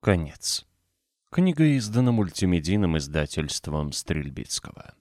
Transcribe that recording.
Конец. Книга издана мультимедийным издательством Стрельбицкого.